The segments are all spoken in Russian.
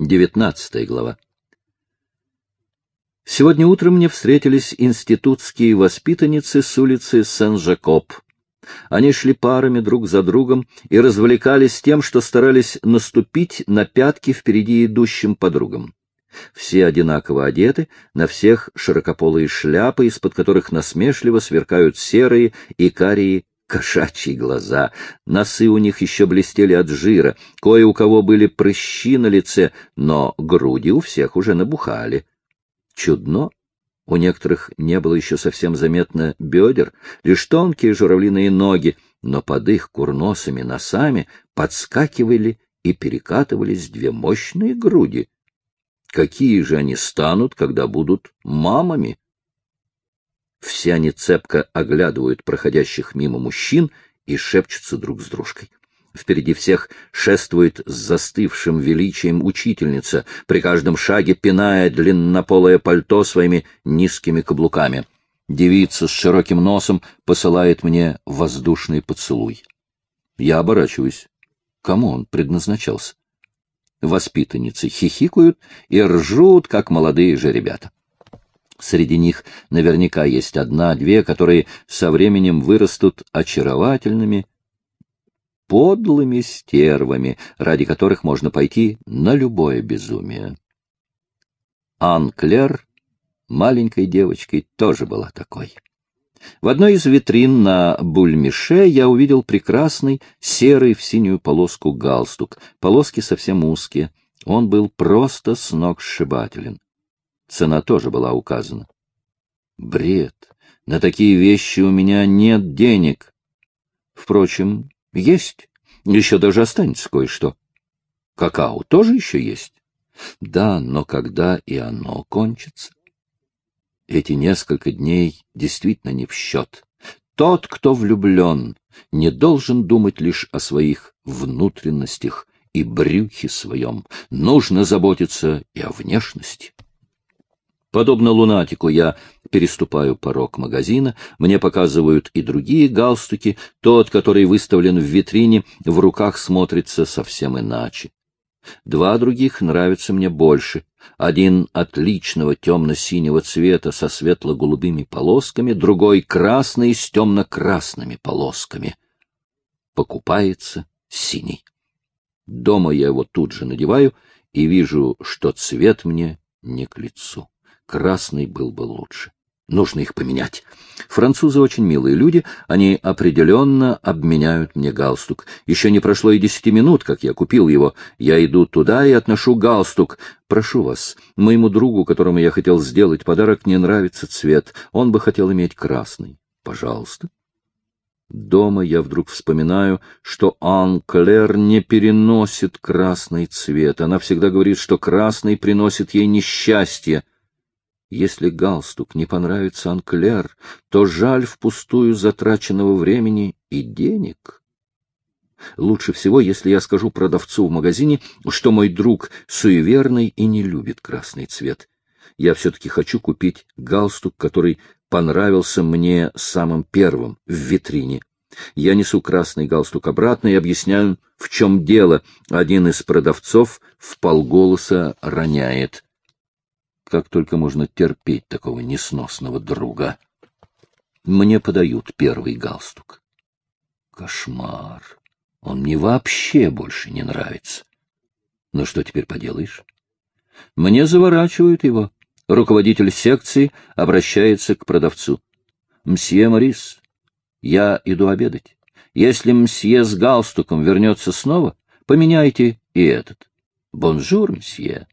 Девятнадцатая глава. Сегодня утром мне встретились институтские воспитанницы с улицы Сен-Жакоб. Они шли парами друг за другом и развлекались тем, что старались наступить на пятки впереди идущим подругам. Все одинаково одеты, на всех широкополые шляпы, из-под которых насмешливо сверкают серые и карие кошачьи глаза. Носы у них еще блестели от жира, кое у кого были прыщи на лице, но груди у всех уже набухали. Чудно. У некоторых не было еще совсем заметно бедер, лишь тонкие журавлиные ноги, но под их курносыми носами подскакивали и перекатывались две мощные груди. Какие же они станут, когда будут мамами? Все они цепко оглядывают проходящих мимо мужчин и шепчутся друг с дружкой. Впереди всех шествует с застывшим величием учительница, при каждом шаге пиная длиннополое пальто своими низкими каблуками. Девица с широким носом посылает мне воздушный поцелуй. Я оборачиваюсь. Кому он предназначался? Воспитанницы хихикают и ржут, как молодые же ребята. Среди них наверняка есть одна-две, которые со временем вырастут очаровательными, подлыми стервами, ради которых можно пойти на любое безумие. Ан Клер маленькой девочкой тоже была такой. В одной из витрин на Бульмише я увидел прекрасный серый в синюю полоску галстук. Полоски совсем узкие. Он был просто с ног сшибателен. Цена тоже была указана. Бред. На такие вещи у меня нет денег. Впрочем, есть. Еще даже останется кое-что. Какао тоже еще есть. Да, но когда и оно кончится? Эти несколько дней действительно не в счет. Тот, кто влюблен, не должен думать лишь о своих внутренностях и брюхе своем. Нужно заботиться и о внешности. Подобно лунатику я переступаю порог магазина, мне показывают и другие галстуки, тот, который выставлен в витрине, в руках смотрится совсем иначе. Два других нравятся мне больше. Один отличного темно-синего цвета со светло-голубыми полосками, другой красный с темно-красными полосками. Покупается синий. Дома я его тут же надеваю и вижу, что цвет мне не к лицу красный был бы лучше. Нужно их поменять. Французы очень милые люди, они определенно обменяют мне галстук. Еще не прошло и десяти минут, как я купил его. Я иду туда и отношу галстук. Прошу вас, моему другу, которому я хотел сделать подарок, не нравится цвет. Он бы хотел иметь красный. Пожалуйста. Дома я вдруг вспоминаю, что Ан Клэр не переносит красный цвет. Она всегда говорит, что красный приносит ей несчастье. Если галстук не понравится Анклер, то жаль впустую затраченного времени и денег. Лучше всего, если я скажу продавцу в магазине, что мой друг суеверный и не любит красный цвет. Я все-таки хочу купить галстук, который понравился мне самым первым в витрине. Я несу красный галстук обратно и объясняю, в чем дело. Один из продавцов в полголоса роняет. Как только можно терпеть такого несносного друга. Мне подают первый галстук. Кошмар. Он мне вообще больше не нравится. Ну что теперь поделаешь? Мне заворачивают его. Руководитель секции обращается к продавцу. «Мсье Морис, я иду обедать. Если мсье с галстуком вернется снова, поменяйте и этот. Bonjour, monsieur».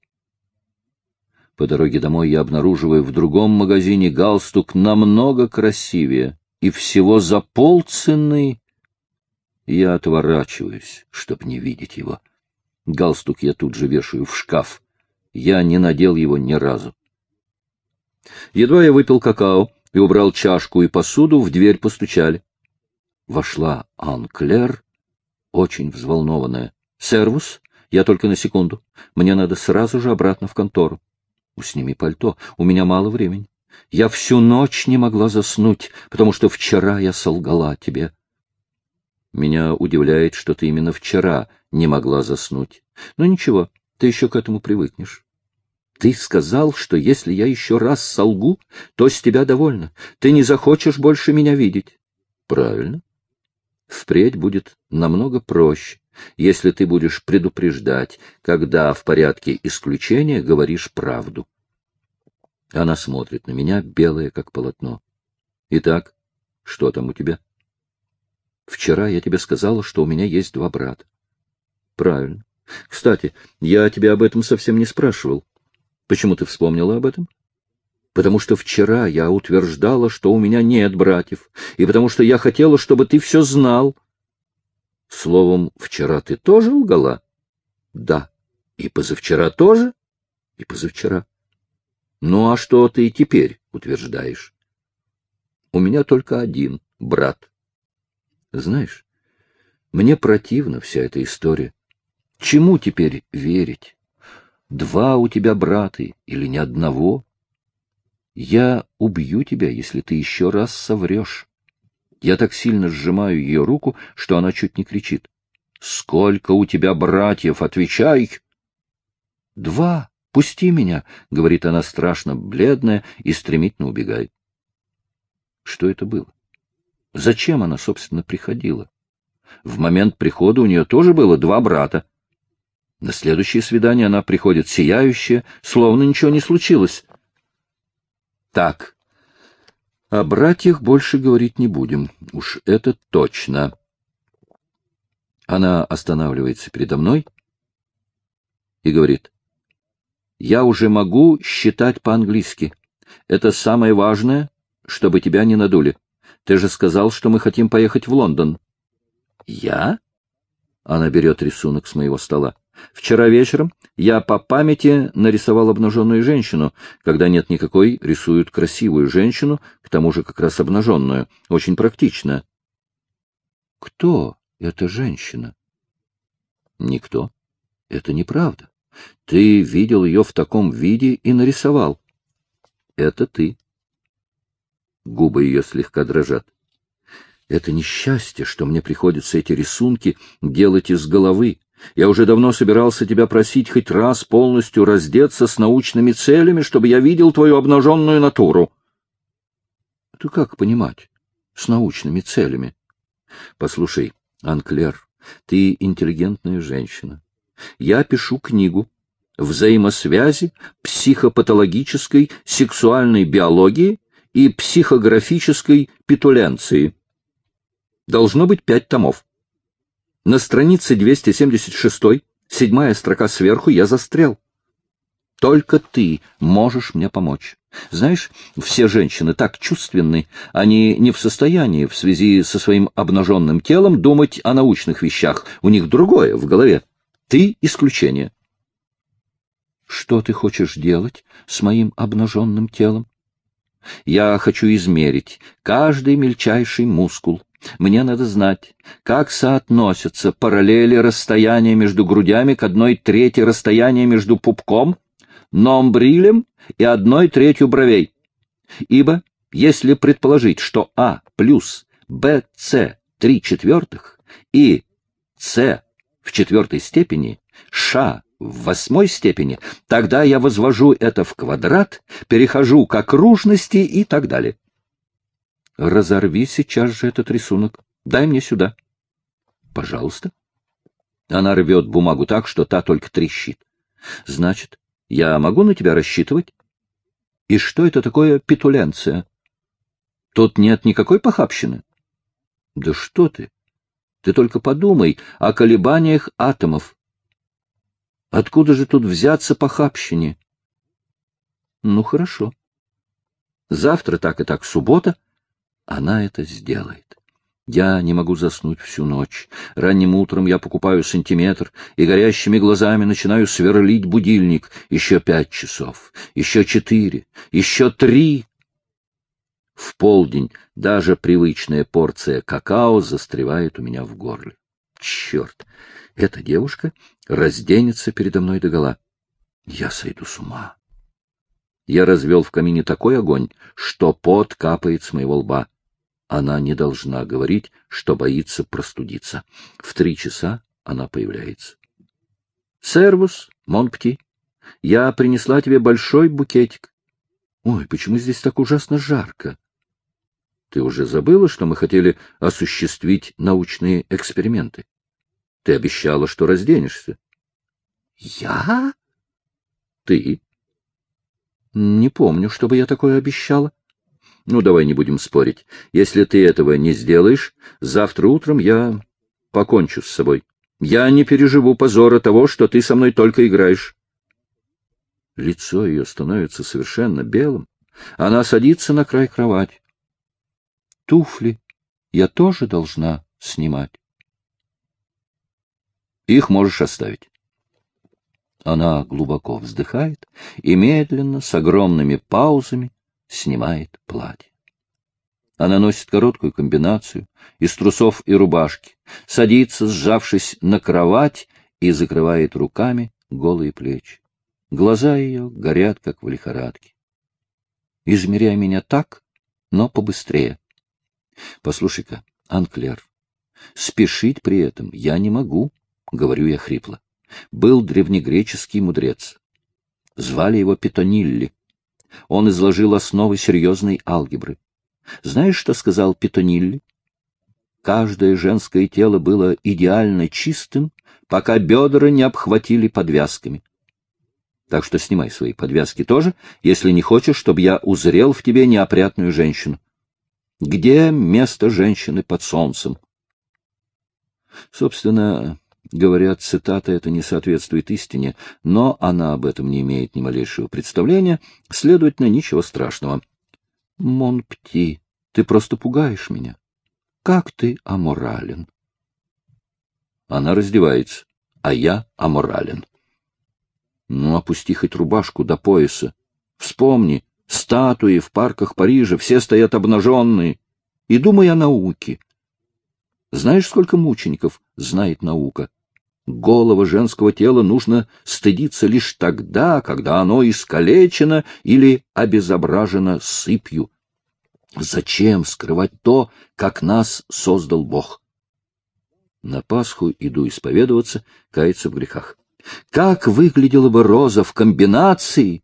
По дороге домой я обнаруживаю в другом магазине галстук намного красивее и всего за полцены. Я отворачиваюсь, чтоб не видеть его. Галстук я тут же вешаю в шкаф. Я не надел его ни разу. Едва я выпил какао и убрал чашку и посуду, в дверь постучали. Вошла Анклер, очень взволнованная. — Сервус, я только на секунду. Мне надо сразу же обратно в контору. Сними пальто, у меня мало времени. Я всю ночь не могла заснуть, потому что вчера я солгала тебе. Меня удивляет, что ты именно вчера не могла заснуть. Но ничего, Ты еще к этому привыкнешь. Ты сказал, что если я еще раз солгу, то с тебя довольно. Ты не захочешь больше меня видеть. Правильно. Впредь будет намного проще, если ты будешь предупреждать, когда в порядке исключения говоришь правду. Она смотрит на меня, белая как полотно. Итак, что там у тебя? Вчера я тебе сказала, что у меня есть два брата. Правильно. Кстати, я тебя об этом совсем не спрашивал. Почему ты вспомнила об этом? Потому что вчера я утверждала, что у меня нет братьев, и потому что я хотела, чтобы ты все знал. Словом, вчера ты тоже лгала? Да. И позавчера тоже? И позавчера. Ну а что ты теперь утверждаешь? У меня только один брат. Знаешь, мне противна вся эта история. Чему теперь верить? Два у тебя брата или ни одного? Я убью тебя, если ты еще раз соврешь. Я так сильно сжимаю ее руку, что она чуть не кричит. Сколько у тебя братьев? Отвечай! Два. Пусти меня, — говорит она страшно бледная и стремительно убегает. Что это было? Зачем она, собственно, приходила? В момент прихода у нее тоже было два брата. На следующее свидание она приходит сияющая, словно ничего не случилось. Так, о братьях больше говорить не будем, уж это точно. Она останавливается передо мной и говорит, я уже могу считать по-английски. Это самое важное, чтобы тебя не надули. Ты же сказал, что мы хотим поехать в Лондон. Я? Она берет рисунок с моего стола. Вчера вечером я по памяти нарисовал обнаженную женщину. Когда нет никакой, рисуют красивую женщину, к тому же как раз обнаженную. Очень практично. Кто эта женщина? Никто. Это неправда. Ты видел ее в таком виде и нарисовал. Это ты. Губы ее слегка дрожат. Это несчастье, что мне приходится эти рисунки делать из головы. Я уже давно собирался тебя просить хоть раз полностью раздеться с научными целями, чтобы я видел твою обнаженную натуру. Это как понимать? С научными целями? Послушай, Анклер, ты интеллигентная женщина. Я пишу книгу «Взаимосвязи психопатологической сексуальной биологии и психографической петуленции». Должно быть пять томов. На странице 276, седьмая строка сверху, я застрял. Только ты можешь мне помочь. Знаешь, все женщины так чувственны, они не в состоянии в связи со своим обнаженным телом думать о научных вещах. У них другое в голове. Ты — исключение. Что ты хочешь делать с моим обнаженным телом? Я хочу измерить каждый мельчайший мускул, мне надо знать, как соотносятся параллели расстояния между грудями к одной трети расстояния между пупком, номбрилем и одной третью бровей. Ибо, если предположить, что А плюс БС три четвертых и С в четвертой степени, Ш в восьмой степени, тогда я возвожу это в квадрат, перехожу к окружности и так далее. Разорви сейчас же этот рисунок. Дай мне сюда. Пожалуйста. Она рвет бумагу так, что та только трещит. Значит, я могу на тебя рассчитывать? И что это такое петуленция? Тут нет никакой похабщины. Да что ты? Ты только подумай о колебаниях атомов. Откуда же тут взяться похабщине? Ну, хорошо. Завтра так и так суббота — она это сделает. Я не могу заснуть всю ночь. Ранним утром я покупаю сантиметр и горящими глазами начинаю сверлить будильник. Еще пять часов, еще четыре, еще три. В полдень даже привычная порция какао застревает у меня в горле. Черт! Эта девушка разденется передо мной догола. Я сойду с ума. Я развел в камине такой огонь, что пот капает с моего лба. Она не должна говорить, что боится простудиться. В три часа она появляется. Сервус, Монпти. Я принесла тебе большой букетик. Ой, почему здесь так ужасно жарко? Ты уже забыла, что мы хотели осуществить научные эксперименты? Ты обещала, что разденешься. Я? Ты? Не помню, чтобы я такое обещала. Ну, давай не будем спорить. Если ты этого не сделаешь, завтра утром я покончу с собой. Я не переживу позора того, что ты со мной только играешь. Лицо ее становится совершенно белым. Она садится на край кровати. Туфли я тоже должна снимать. Их можешь оставить. Она глубоко вздыхает и медленно, с огромными паузами, снимает платье. Она носит короткую комбинацию из трусов и рубашки, садится, сжавшись на кровать, и закрывает руками голые плечи. Глаза ее горят, как в лихорадке. Измеряй меня так, но побыстрее. Послушай-ка, Анклер, спешить при этом я не могу, — говорю я хрипло. Был древнегреческий мудрец. Звали его Петонилли. Он изложил основы серьезной алгебры. Знаешь, что сказал Петонилли? Каждое женское тело было идеально чистым, пока бедра не обхватили подвязками. Так что снимай свои подвязки тоже, если не хочешь, чтобы я узрел в тебе неопрятную женщину. Где место женщины под солнцем? Собственно, Говорят, цитата эта не соответствует истине, но она об этом не имеет ни малейшего представления, следовательно, ничего страшного. Монпти, ты просто пугаешь меня. Как ты аморален? Она раздевается, а я аморален. Ну, опусти хоть рубашку до пояса. Вспомни, статуи в парках Парижа, все стоят обнаженные. И думай о науке. Знаешь, сколько мучеников знает наука? Голого женского тела нужно стыдиться лишь тогда, когда оно искалечено или обезображено сыпью. Зачем скрывать то, как нас создал Бог? На Пасху иду исповедоваться, каяться в грехах. Как выглядела бы роза в комбинации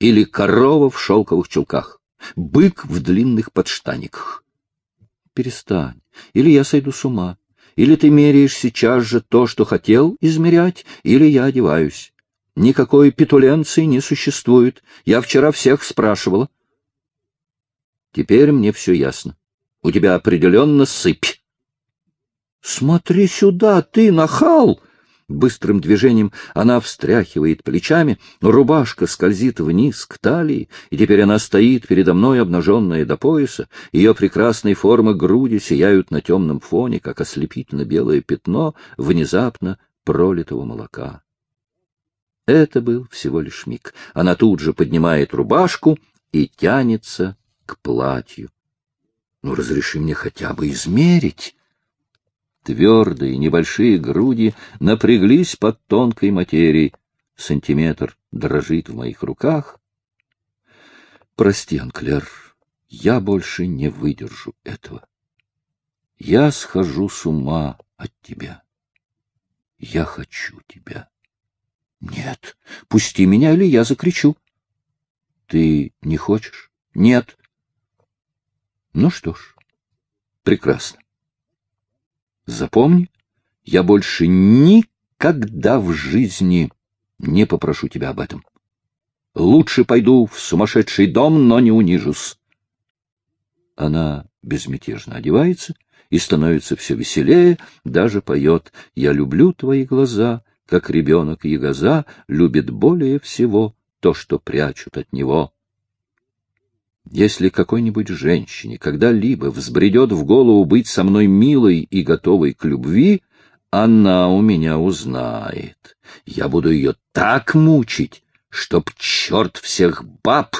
или корова в шелковых чулках, бык в длинных подштаниках? Перестань, или я сойду с ума. Или ты меряешь сейчас же то, что хотел измерять, или я одеваюсь. Никакой петуленции не существует. Я вчера всех спрашивала. Теперь мне все ясно. У тебя определенно сыпь. Смотри сюда, ты нахал! Быстрым движением она встряхивает плечами, рубашка скользит вниз к талии, и теперь она стоит передо мной, обнаженная до пояса. Ее прекрасные формы груди сияют на темном фоне, как ослепительно белое пятно внезапно пролитого молока. Это был всего лишь миг. Она тут же поднимает рубашку и тянется к платью. Ну, разреши мне хотя бы измерить. Твердые, небольшие груди напряглись под тонкой материей. Сантиметр дрожит в моих руках. Прости, Анклер, я больше не выдержу этого. Я схожу с ума от тебя. Я хочу тебя. Нет, пусти меня, или я закричу. Ты не хочешь? Нет. Ну что ж, прекрасно. Запомни, я больше никогда в жизни не попрошу тебя об этом. Лучше пойду в сумасшедший дом, но не унижусь. Она безмятежно одевается и становится все веселее, даже поет «Я люблю твои глаза», как ребенок ягоза любит более всего то, что прячут от него. Если какой-нибудь женщине когда-либо взбредет в голову быть со мной милой и готовой к любви, она у меня узнает. Я буду ее так мучить, чтоб черт всех баб